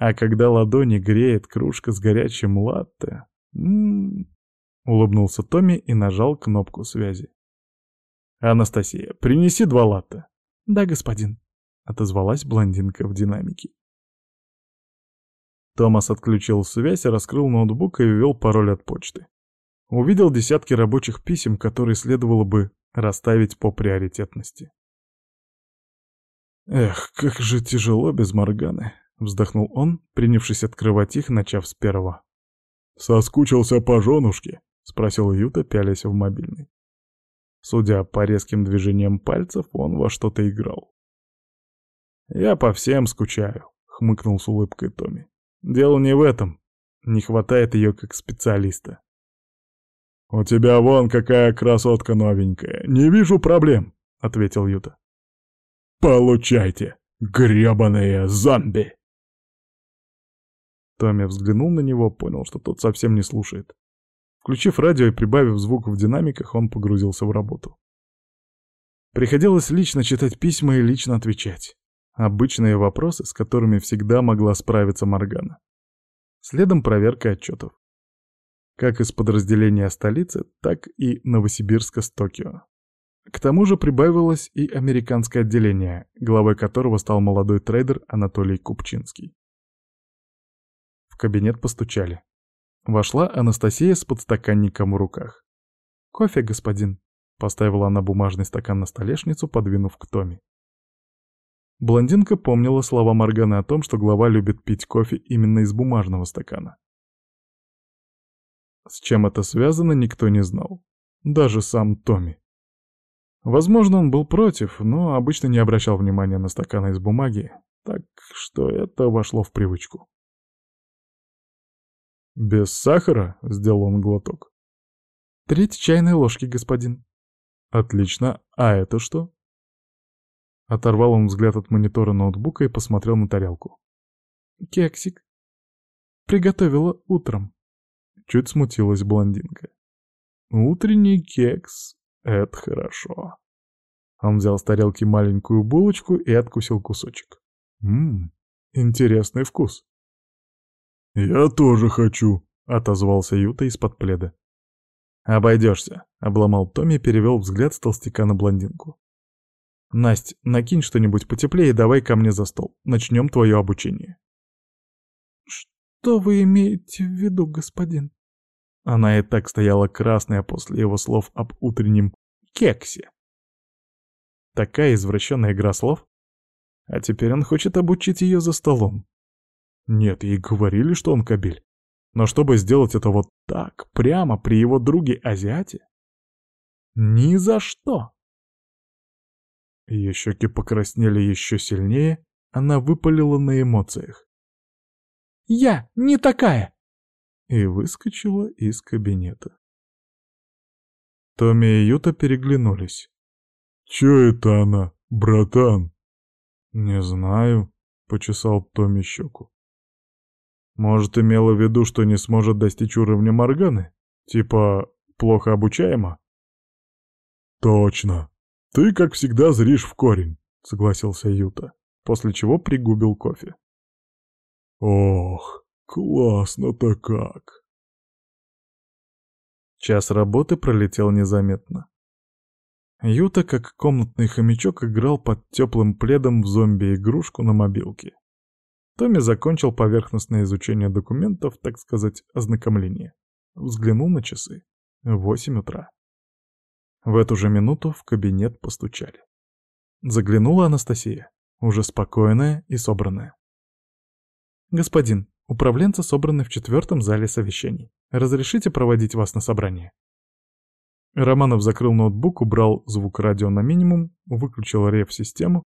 A: А когда ладони греет кружка с горячим латте...» м-м-м, Улыбнулся Томми и нажал кнопку связи. «Анастасия, принеси два латте». «Да, господин», — отозвалась блондинка в динамике. Томас отключил связь, раскрыл ноутбук и ввел пароль от почты. Увидел десятки рабочих писем, которые следовало бы расставить по приоритетности. «Эх, как же тяжело без Морганы», — вздохнул он, принявшись открывать их, начав с первого.
B: «Соскучился по женушке?» — спросил Юта, пялясь в мобильный.
A: Судя по резким движениям пальцев, он во что-то играл. «Я по всем скучаю», — хмыкнул с улыбкой Томми. «Дело не в этом. Не хватает ее как специалиста».
B: «У тебя вон какая красотка новенькая. Не вижу проблем», — ответил Юта. «Получайте, гребаные зомби!»
A: Томми взглянул на него, понял, что тот совсем не слушает. Включив радио и прибавив звук в динамиках, он погрузился в работу. Приходилось лично читать письма и лично отвечать. Обычные вопросы, с которыми всегда могла справиться Моргана. Следом проверка отчетов. Как из подразделения столицы, так и Новосибирска с Токио. К тому же прибавилось и американское отделение, главой которого стал молодой трейдер Анатолий Купчинский. Кабинет постучали. Вошла Анастасия с подстаканником в руках. «Кофе, господин», — поставила она бумажный стакан на столешницу, подвинув к Томе. Блондинка помнила слова Морганы о том, что глава любит пить кофе именно из бумажного стакана. С чем это связано, никто не знал. Даже сам Томми. Возможно, он был против, но обычно не обращал внимания на стаканы из бумаги, так что это вошло в привычку.
B: «Без сахара?» — сделал он глоток.
A: «Треть чайной ложки, господин».
B: «Отлично. А это что?»
A: Оторвал он взгляд от монитора ноутбука и посмотрел на тарелку. «Кексик. Приготовила утром».
B: Чуть смутилась блондинка. «Утренний кекс. Это хорошо».
A: Он взял с тарелки маленькую булочку и откусил кусочек.
B: «Ммм, интересный вкус». «Я тоже хочу», — отозвался Юта из-под пледа.
A: «Обойдешься», — обломал Томми и перевел взгляд с толстяка на блондинку. «Насть, накинь что-нибудь потеплее и давай ко мне за стол. Начнем твое обучение». «Что вы имеете в виду, господин?» Она и так стояла красная после его слов об утреннем кексе. Такая извращенная игра слов. А теперь он хочет обучить ее за столом. Нет, ей говорили, что он кабель. Но чтобы сделать это вот так, прямо при его друге-азиате? Ни за что! Ее щеки покраснели еще сильнее, она выпалила на эмоциях. «Я не такая!» И выскочила из кабинета.
B: Томми и Юта переглянулись. «Чё это она, братан?»
A: «Не знаю», — почесал Томми щеку. Может, имела в виду, что не сможет достичь уровня Морганы? Типа, плохо обучаема?
B: Точно. Ты, как всегда, зришь в корень, согласился Юта,
A: после чего пригубил кофе.
B: Ох, классно-то как.
A: Час работы пролетел незаметно. Юта, как комнатный хомячок, играл под теплым пледом в зомби-игрушку на мобилке. Томми закончил поверхностное изучение документов, так сказать, ознакомление. Взглянул на часы. Восемь утра. В эту же минуту в кабинет постучали. Заглянула Анастасия, уже спокойная и собранная. «Господин, управленцы собраны в четвертом зале совещаний. Разрешите проводить вас на собрание?» Романов закрыл ноутбук, убрал звук радио на минимум, выключил рев-систему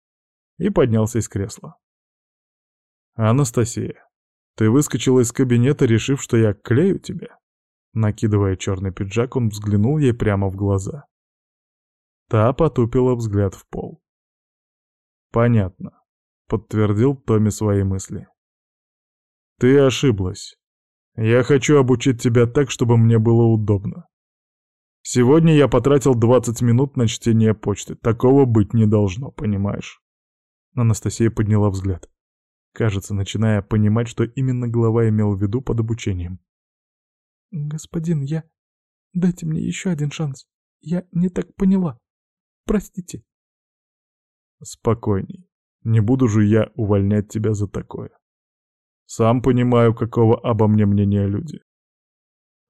A: и поднялся из кресла. «Анастасия, ты выскочила из кабинета, решив, что я клею тебя?» Накидывая черный пиджак, он взглянул ей прямо в глаза. Та потупила взгляд в пол. «Понятно», — подтвердил Томми свои мысли. «Ты ошиблась. Я хочу обучить тебя так, чтобы мне было удобно. Сегодня я потратил 20 минут на чтение почты. Такого быть не должно, понимаешь?» Анастасия подняла взгляд кажется, начиная понимать, что именно глава имел в виду под обучением. «Господин, я... Дайте мне еще один шанс. Я не так поняла. Простите». «Спокойней. Не буду же я увольнять тебя за такое. Сам понимаю, какого обо мне мнения люди.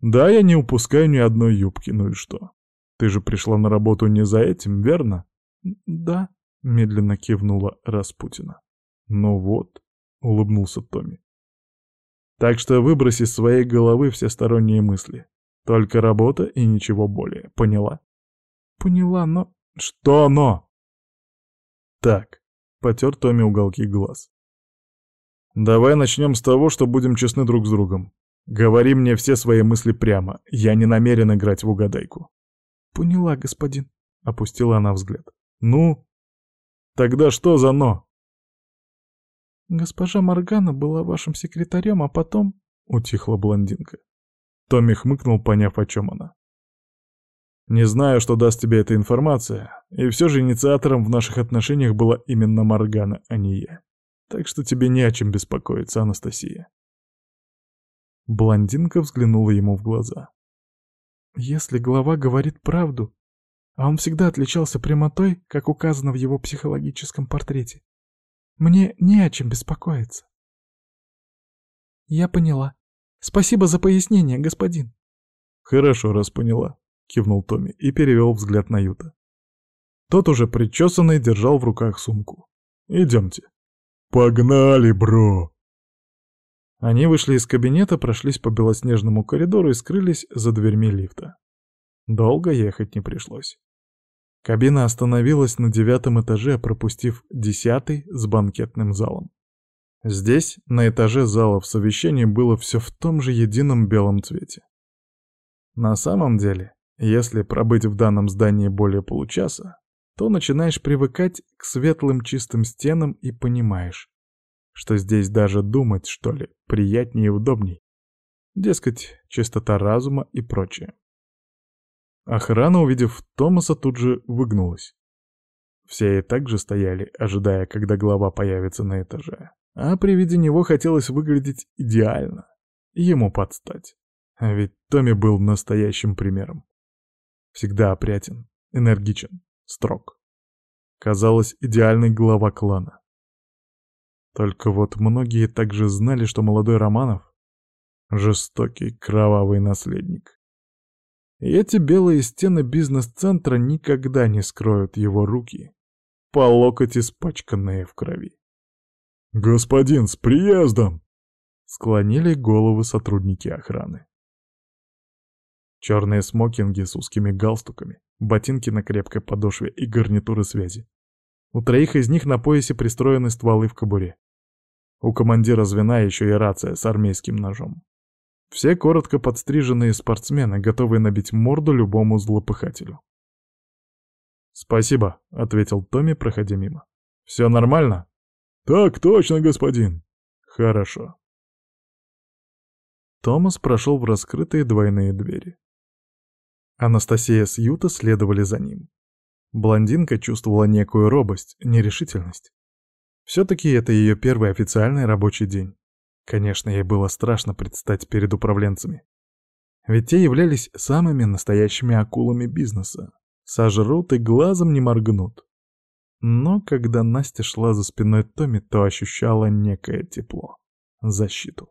A: Да, я не упускаю ни одной юбки, ну и что? Ты же пришла на работу не за этим, верно?» «Да», — медленно кивнула Распутина. «Ну вот, — улыбнулся Томми. «Так что выбрось из своей головы все сторонние мысли. Только работа и ничего более. Поняла?» «Поняла, но...» «Что но?» «Так», — потер Томми уголки глаз. «Давай начнем с того, что будем честны друг с другом. Говори мне все свои мысли прямо. Я не намерен играть в угадайку». «Поняла, господин», — опустила она взгляд. «Ну? Тогда что за «но»?» «Госпожа Моргана была вашим секретарем, а потом...» — утихла блондинка. Томми хмыкнул, поняв, о чем она. «Не знаю, что даст тебе эта информация, и все же инициатором в наших отношениях была именно Моргана, а не я. Так что тебе не о чем беспокоиться, Анастасия». Блондинка взглянула ему в глаза. «Если глава говорит правду, а он всегда отличался прямотой, как указано в его психологическом портрете, мне не о чем беспокоиться. Я поняла. Спасибо за пояснение, господин. Хорошо, раз поняла, кивнул Томми и перевел взгляд на Юта. Тот уже причесанный держал в руках сумку. Идемте.
B: Погнали, бро!
A: Они вышли из кабинета, прошлись по белоснежному коридору и скрылись за дверьми лифта. Долго ехать не пришлось. Кабина остановилась на девятом этаже, пропустив десятый с банкетным залом. Здесь, на этаже залов совещаний, было все в том же едином белом цвете. На самом деле, если пробыть в данном здании более получаса, то начинаешь привыкать к светлым чистым стенам и понимаешь, что здесь даже думать, что ли, приятнее и удобней. Дескать, чистота разума и прочее. Охрана, увидев Томаса, тут же выгнулась. Все и так же стояли, ожидая, когда глава появится на этаже. А при виде него хотелось выглядеть идеально. Ему подстать. А ведь Томми был настоящим примером. Всегда опрятен, энергичен, строг. Казалось, идеальный глава клана. Только вот многие также знали, что молодой Романов — жестокий, кровавый наследник. И эти белые стены бизнес-центра никогда не скроют его руки, по локоть испачканные в крови.
B: «Господин, с приездом!» — склонили головы сотрудники охраны.
A: Черные смокинги с узкими галстуками, ботинки на крепкой подошве и гарнитуры связи. У троих из них на поясе пристроены стволы в кобуре. У командира звена еще и рация с армейским ножом. Все коротко подстриженные спортсмены, готовые набить морду любому злопыхателю. «Спасибо», — ответил Томми, проходя мимо. «Все нормально?»
B: «Так точно, господин».
A: «Хорошо». Томас прошел в раскрытые двойные двери. Анастасия с Юта следовали за ним. Блондинка чувствовала некую робость, нерешительность. Все-таки это ее первый официальный рабочий день. Конечно, ей было страшно предстать перед управленцами. Ведь те являлись самыми настоящими акулами бизнеса. Сожрут и глазом не моргнут. Но когда Настя шла за спиной Томи, то ощущала некое тепло, защиту.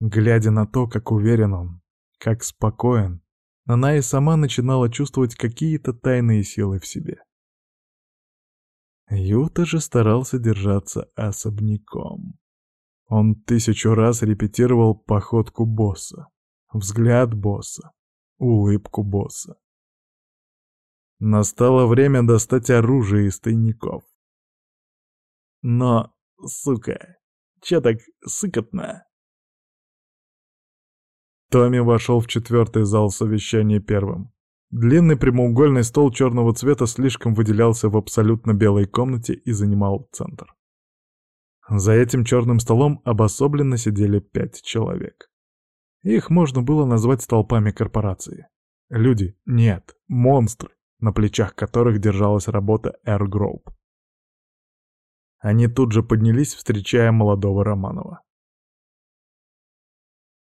A: Глядя на то, как уверен он, как спокоен, она и сама начинала чувствовать какие-то тайные силы в себе. Юта же старался держаться особняком. Он тысячу раз репетировал походку босса, взгляд босса, улыбку босса. Настало время достать оружие из тайников. Но, сука, чё так сыкотно? Томми вошел в четвертый зал совещания первым. Длинный прямоугольный стол черного цвета слишком выделялся в абсолютно белой комнате и занимал центр. За этим черным столом обособленно сидели пять человек. Их можно было назвать столпами корпорации. Люди, нет, монстры, на плечах которых держалась работа Air Group. Они тут же поднялись, встречая молодого Романова.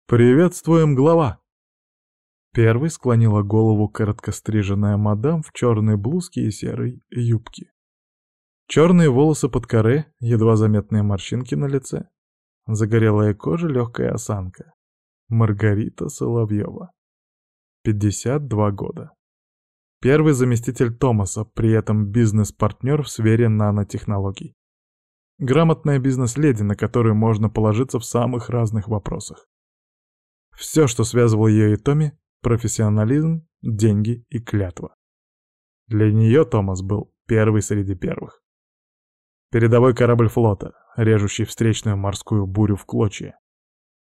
A: «Приветствуем, глава!» Первой склонила голову короткостриженная мадам в черной блузке и серой юбке. Черные волосы под коре, едва заметные морщинки на лице. Загорелая кожа, легкая осанка. Маргарита Соловьева. 52 года. Первый заместитель Томаса, при этом бизнес-партнер в сфере нанотехнологий. Грамотная бизнес-леди, на которую можно положиться в самых разных вопросах. Все, что связывало ее и Томми — профессионализм, деньги и клятва. Для нее Томас был первый среди первых. Передовой корабль флота, режущий встречную морскую бурю в клочья.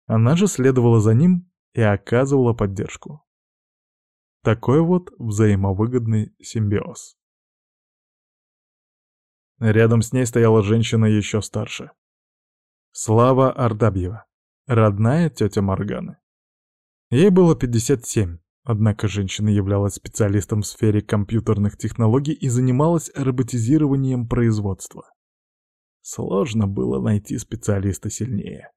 A: Она же следовала за ним и оказывала поддержку. Такой вот взаимовыгодный симбиоз. Рядом с ней стояла женщина еще старше. Слава Ардабьева, родная тетя Морганы. Ей было 57, однако женщина являлась специалистом в сфере компьютерных технологий и занималась роботизированием производства. Сложно было найти специалиста сильнее.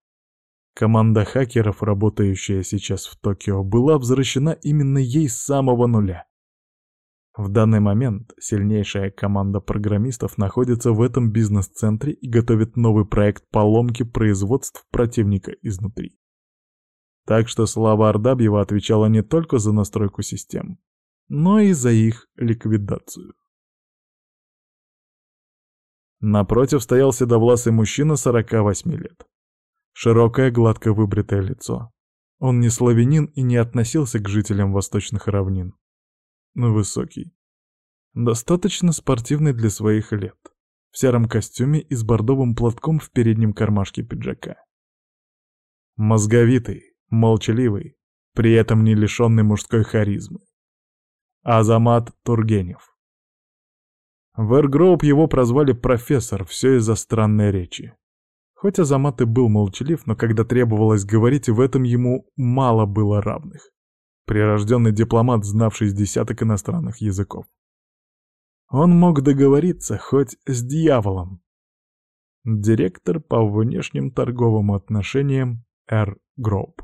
A: Команда хакеров, работающая сейчас в Токио, была возвращена именно ей с самого нуля. В данный момент сильнейшая команда программистов находится в этом бизнес-центре и готовит новый проект поломки производств противника изнутри. Так что Слава Ардабьева отвечала не только за настройку систем, но и за их ликвидацию. Напротив стоял седовласый мужчина 48 лет. Широкое, гладко выбритое лицо. Он не славянин и не относился к жителям восточных равнин. Но высокий. Достаточно спортивный для своих лет. В сером костюме и с бордовым платком в переднем кармашке пиджака. Мозговитый, молчаливый, при этом не лишенный мужской харизмы. Азамат Тургенев. В Эргроуп его прозвали профессор, все из-за странной речи. Хоть Азамат и был молчалив, но когда требовалось говорить, в этом ему мало было равных. Прирожденный дипломат, знавший с десяток иностранных языков. Он мог договориться хоть с дьяволом. Директор по внешним торговым отношениям Эр Гроуп.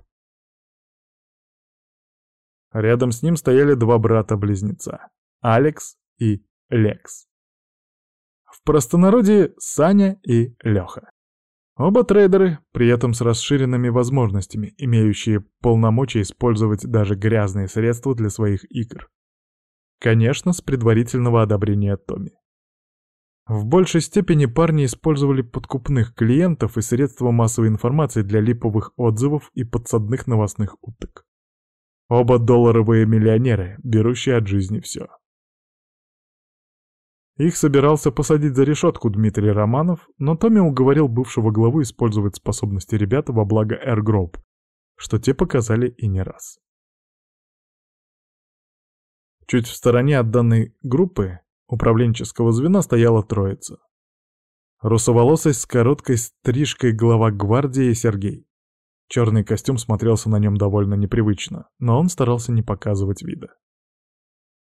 A: Рядом с ним стояли два брата-близнеца — Алекс и Лекс. В простонародье Саня и Леха. Оба трейдеры, при этом с расширенными возможностями, имеющие полномочия использовать даже грязные средства для своих игр. Конечно, с предварительного одобрения Томми. В большей степени парни использовали подкупных клиентов и средства массовой информации для липовых отзывов и подсадных новостных уток. Оба долларовые миллионеры, берущие от жизни все. Их собирался посадить за решетку Дмитрий Романов, но Томми уговорил бывшего главу использовать способности ребят во благо Group, что те показали и не раз. Чуть в стороне от данной группы управленческого звена стояла троица. Русоволосый с короткой стрижкой глава гвардии Сергей. Черный костюм смотрелся на нем довольно непривычно, но он старался не показывать вида.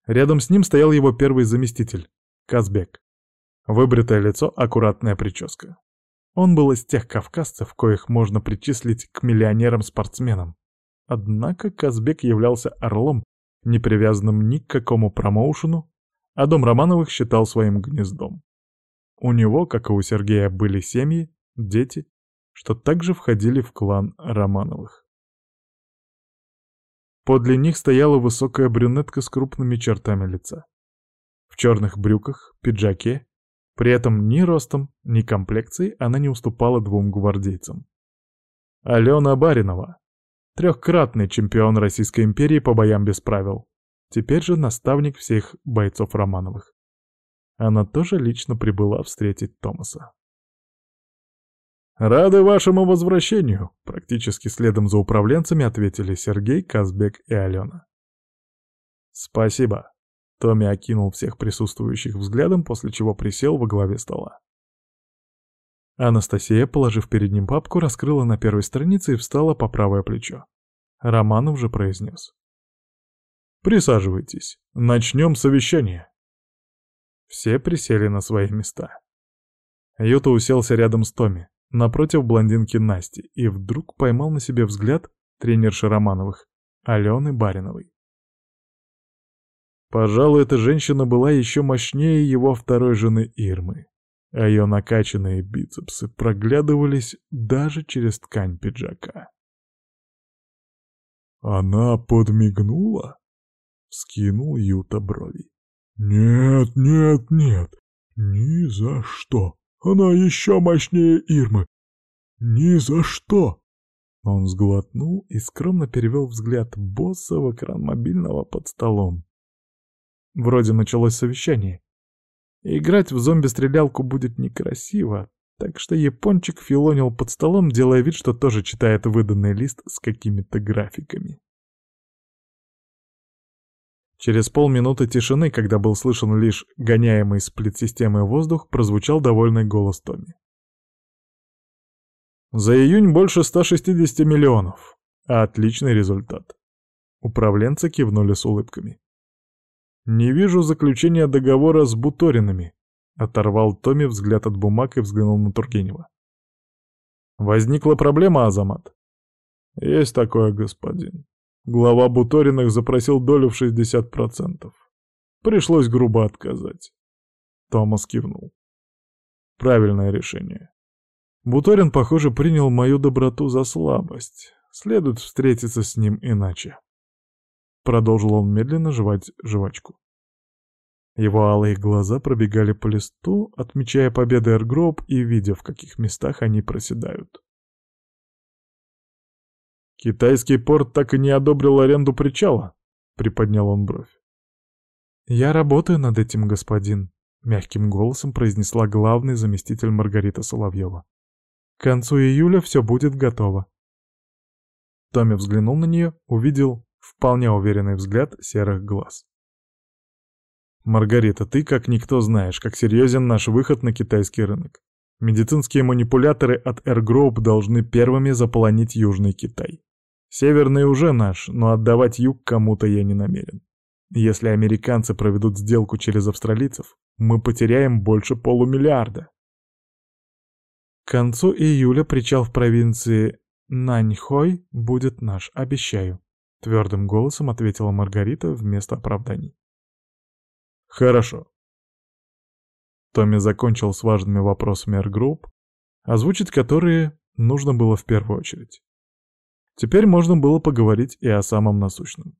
A: Рядом с ним стоял его первый заместитель, Казбек. Выбритое лицо, аккуратная прическа. Он был из тех кавказцев, коих можно причислить к миллионерам-спортсменам. Однако Казбек являлся орлом, не привязанным ни к какому промоушену, а дом Романовых считал своим гнездом. У него, как и у Сергея, были семьи, дети, что также входили в клан Романовых. Подле них стояла высокая брюнетка с крупными чертами лица. В черных брюках, пиджаке, при этом ни ростом, ни комплекцией она не уступала двум гвардейцам. Алена Баринова, трехкратный чемпион Российской империи по боям без правил, теперь же наставник всех бойцов Романовых. Она тоже лично прибыла встретить Томаса. «Рады вашему возвращению!» — практически следом за управленцами ответили Сергей, Казбек и Алена. «Спасибо!» — Томми окинул всех присутствующих взглядом, после чего присел во главе стола. Анастасия, положив перед ним папку, раскрыла на первой странице и встала по правое плечо. Романов же произнес. «Присаживайтесь. Начнем совещание». Все присели на свои места. Юта уселся рядом с Томми, напротив блондинки Насти, и вдруг поймал на себе взгляд тренерши Романовых, Алены Бариновой. Пожалуй, эта женщина была еще мощнее его второй жены Ирмы, а ее накачанные бицепсы проглядывались даже через ткань пиджака. «Она подмигнула?» — скинул Юта брови. «Нет, нет, нет, ни за что. Она еще мощнее Ирмы. Ни за что!» Он сглотнул и скромно перевел взгляд босса в экран мобильного под столом. Вроде началось совещание. Играть в зомби-стрелялку будет некрасиво, так что япончик филонил под столом, делая вид, что тоже читает выданный лист с какими-то графиками. Через полминуты тишины, когда был слышен лишь гоняемый сплит-системой воздух, прозвучал довольный голос Томми. За июнь больше 160 миллионов. Отличный результат. Управленцы кивнули с улыбками. «Не вижу заключения договора с Буторинами», — оторвал Томми взгляд от бумаг и взглянул на Тургенева. «Возникла проблема, Азамат?» «Есть такое, господин. Глава Буториных запросил долю в 60%. Пришлось грубо отказать. Томас кивнул. Правильное решение. Буторин, похоже, принял мою доброту за слабость. Следует встретиться с ним иначе. Продолжил он медленно жевать жвачку. Его алые глаза пробегали по листу, отмечая победы Эргроуп и видя, в каких местах они проседают. «Китайский порт так и не одобрил аренду причала», — приподнял он бровь. «Я работаю над этим, господин», — мягким голосом произнесла главный заместитель Маргарита Соловьева. «К концу июля все будет готово». Томми взглянул на нее, увидел вполне уверенный взгляд серых глаз. «Маргарита, ты как никто знаешь, как серьезен наш выход на китайский рынок. Медицинские манипуляторы от Group должны первыми заполонить Южный Китай. Северный уже наш, но отдавать юг кому-то я не намерен. Если американцы проведут сделку через австралийцев, мы потеряем больше полумиллиарда. К концу июля причал в провинции Наньхой будет наш, обещаю. Твердым голосом ответила Маргарита вместо оправданий. Хорошо. Томми закончил с важными вопросами Air озвучить которые нужно было в первую очередь. Теперь можно было поговорить и о самом насущном.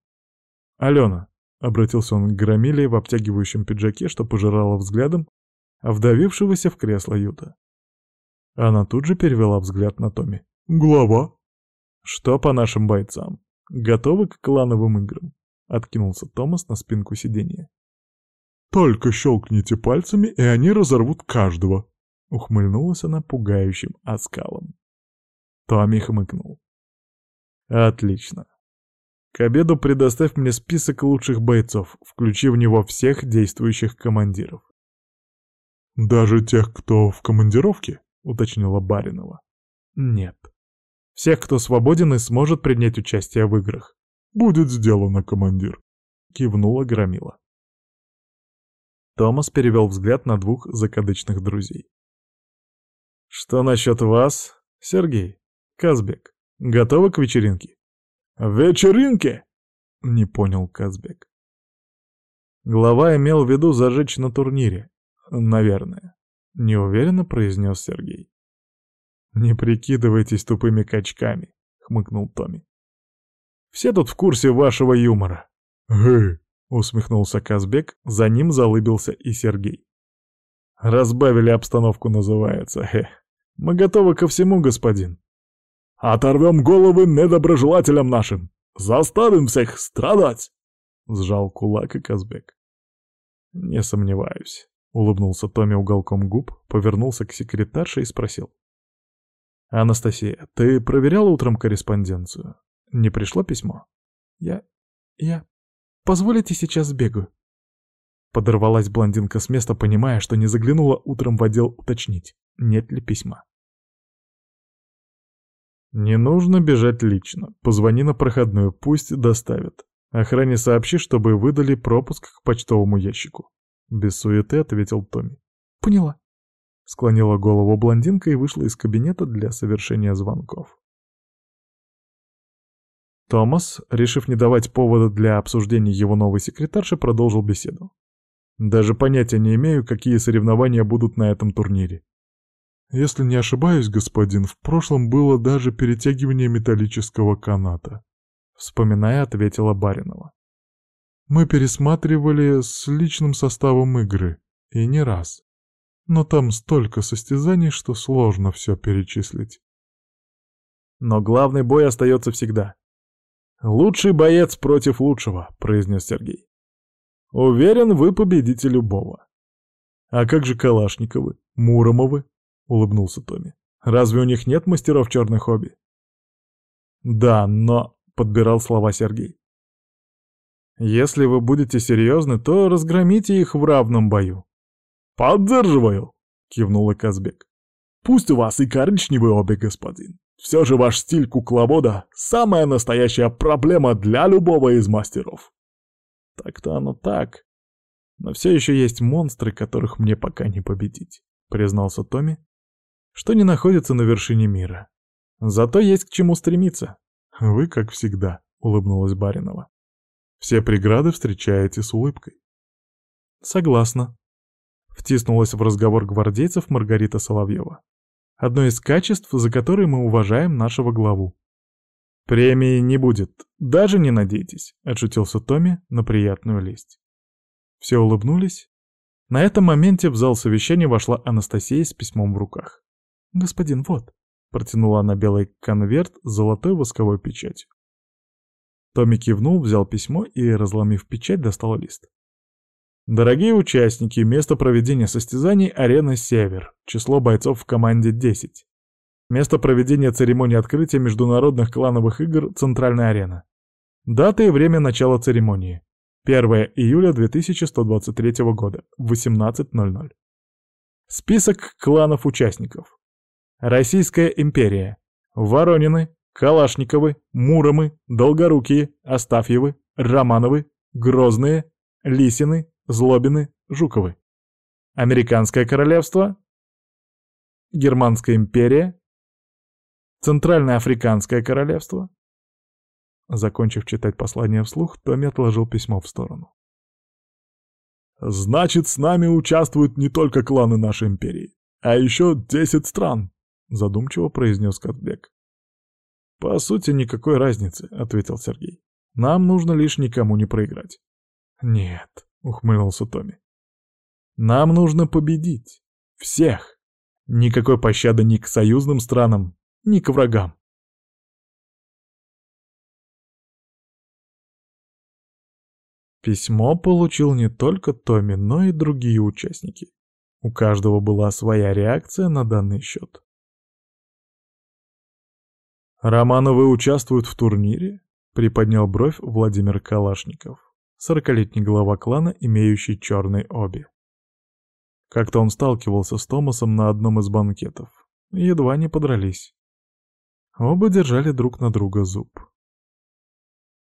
A: «Алена», — обратился он к Громиле в обтягивающем пиджаке, что пожирала взглядом, а вдавившегося в кресло Юта. Она тут же перевела взгляд на Томи. «Глава?» «Что по нашим бойцам? Готовы к клановым играм?» — откинулся Томас на спинку сиденья. «Только щелкните пальцами, и они разорвут каждого!» — ухмыльнулась она пугающим оскалом. Томми хмыкнул. Отлично. К обеду предоставь мне список лучших бойцов, включив в него всех действующих командиров. «Даже тех, кто в командировке?» — уточнила Баринова. «Нет. Всех, кто свободен и сможет принять участие в играх.
B: «Будет сделано, командир», — кивнула Громила.
A: Томас перевел взгляд на двух закадычных друзей. «Что насчет вас, Сергей? Казбек, готовы к вечеринке?»
B: «Вечеринке?»
A: — не понял Казбек. Глава имел в виду зажечь на турнире. Наверное. Неуверенно произнес Сергей. «Не прикидывайтесь тупыми качками», — хмыкнул Томми. «Все тут в курсе вашего юмора».
B: «Гы!»
A: — усмехнулся Казбек, за ним залыбился и Сергей. «Разбавили обстановку, называется, хе. Мы готовы ко всему, господин».
B: «Оторвем головы недоброжелателям нашим! Заставим всех страдать!» — сжал кулак и Казбек.
A: «Не сомневаюсь», — улыбнулся Томми уголком губ, повернулся к секретарше и спросил. «Анастасия, ты проверяла утром корреспонденцию? Не пришло письмо?» «Я... я... Позволите сейчас сбегаю?» Подорвалась блондинка с места, понимая, что не заглянула утром в отдел уточнить, нет ли письма. «Не нужно бежать лично. Позвони на проходную, пусть доставят. Охране сообщи, чтобы выдали пропуск к почтовому ящику». Без суеты ответил Томми. «Поняла». Склонила голову блондинка и вышла из кабинета для совершения звонков. Томас, решив не давать повода для обсуждения его новой секретарши, продолжил беседу. «Даже понятия не имею, какие соревнования будут на этом турнире.
B: Если не ошибаюсь, господин, в прошлом было даже перетягивание металлического каната. Вспоминая, ответила Баринова. Мы пересматривали с личным составом игры, и не раз. Но там столько состязаний, что сложно все перечислить.
A: Но главный бой остается всегда. «Лучший боец против лучшего», — произнес Сергей. «Уверен, вы победите любого». «А как же Калашниковы, Муромовы, — улыбнулся Томми. «Разве у них нет мастеров черных хобби?» «Да, но...» — подбирал слова Сергей. «Если вы будете серьезны, то разгромите их в равном бою».
B: «Поддерживаю!» — кивнула Казбек. «Пусть у вас и коричневый обе, господин. Все же ваш стиль кукловода — самая настоящая проблема для любого из мастеров».
A: «Так-то оно так. Но все еще есть монстры, которых мне пока не победить», — признался Томми, что не находится на вершине мира. Зато есть к чему стремиться.
B: Вы, как всегда, улыбнулась Баринова. Все преграды встречаете с улыбкой.
A: Согласна. Втиснулась в разговор гвардейцев Маргарита Соловьева. Одно из качеств, за которые мы уважаем нашего главу. «Премии не будет, даже не надейтесь», — отшутился Томми на приятную лесть. Все улыбнулись. На этом моменте в зал совещания вошла Анастасия с письмом в руках. «Господин, вот», — протянула она белый конверт с золотой восковой печатью. Томми кивнул, взял письмо и, разломив печать, достал лист. Дорогие участники, место проведения состязаний — арена «Север», число бойцов в команде 10. Место проведения церемонии открытия международных клановых игр «Центральная арена». Дата и время начала церемонии. 1 июля 2123 года, 18.00. Список кланов-участников. Российская империя. Воронины, Калашниковы, Муромы, Долгорукие, Астафьевы, Романовы, Грозные, Лисины, Злобины, Жуковы. Американское королевство. Германская империя. Центральное Африканское королевство. Закончив читать послание вслух, Томми отложил письмо в сторону.
B: «Значит, с нами участвуют не только кланы нашей империи, а еще десять стран», — задумчиво произнес Катбек.
A: «По сути, никакой разницы», — ответил Сергей. «Нам нужно лишь никому не проиграть».
B: «Нет», — ухмыльнулся Томми.
A: «Нам нужно победить. Всех. Никакой пощады ни к союзным странам, ни к врагам». Письмо получил не только Томми, но и другие участники. У каждого была своя реакция на данный счет. «Романовы участвуют в турнире?» — приподнял бровь Владимир Калашников, сорокалетний глава клана, имеющий черный оби. Как-то он сталкивался с Томасом на одном из банкетов. Едва не подрались. Оба держали друг на друга зуб.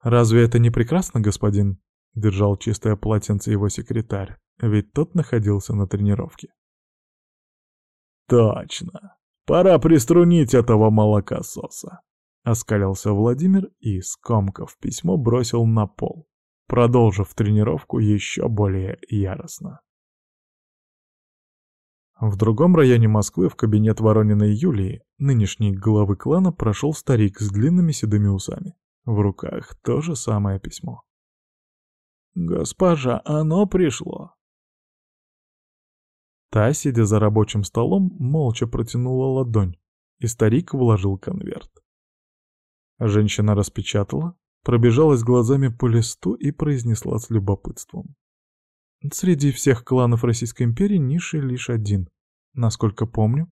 A: «Разве это не прекрасно, господин?» — держал чистое полотенце его секретарь, ведь тот находился на тренировке.
B: «Точно! Пора приструнить этого молокососа!» — оскалился Владимир и, скомкав письмо, бросил на пол, продолжив тренировку еще более яростно.
A: В другом районе Москвы в кабинет Ворониной Юлии, нынешней главы клана, прошел старик с длинными седыми усами. В руках то же самое письмо.
B: «Госпожа, оно пришло!»
A: Та, сидя за рабочим столом, молча протянула ладонь, и старик вложил конверт. Женщина распечатала, пробежалась глазами по листу и произнесла с любопытством. Среди всех кланов Российской империи Ниши лишь один. Насколько помню,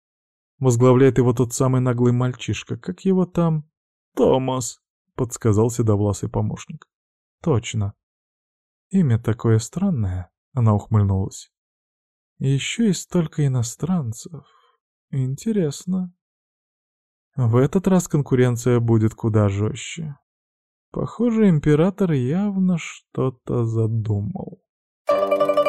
A: возглавляет его тот самый наглый мальчишка. Как его там?
B: Томас,
A: подсказал седовласый помощник. Точно. Имя такое странное, она ухмыльнулась. Еще и столько иностранцев. Интересно. В этот раз конкуренция будет куда жестче. Похоже, император явно что-то задумал. Thank you.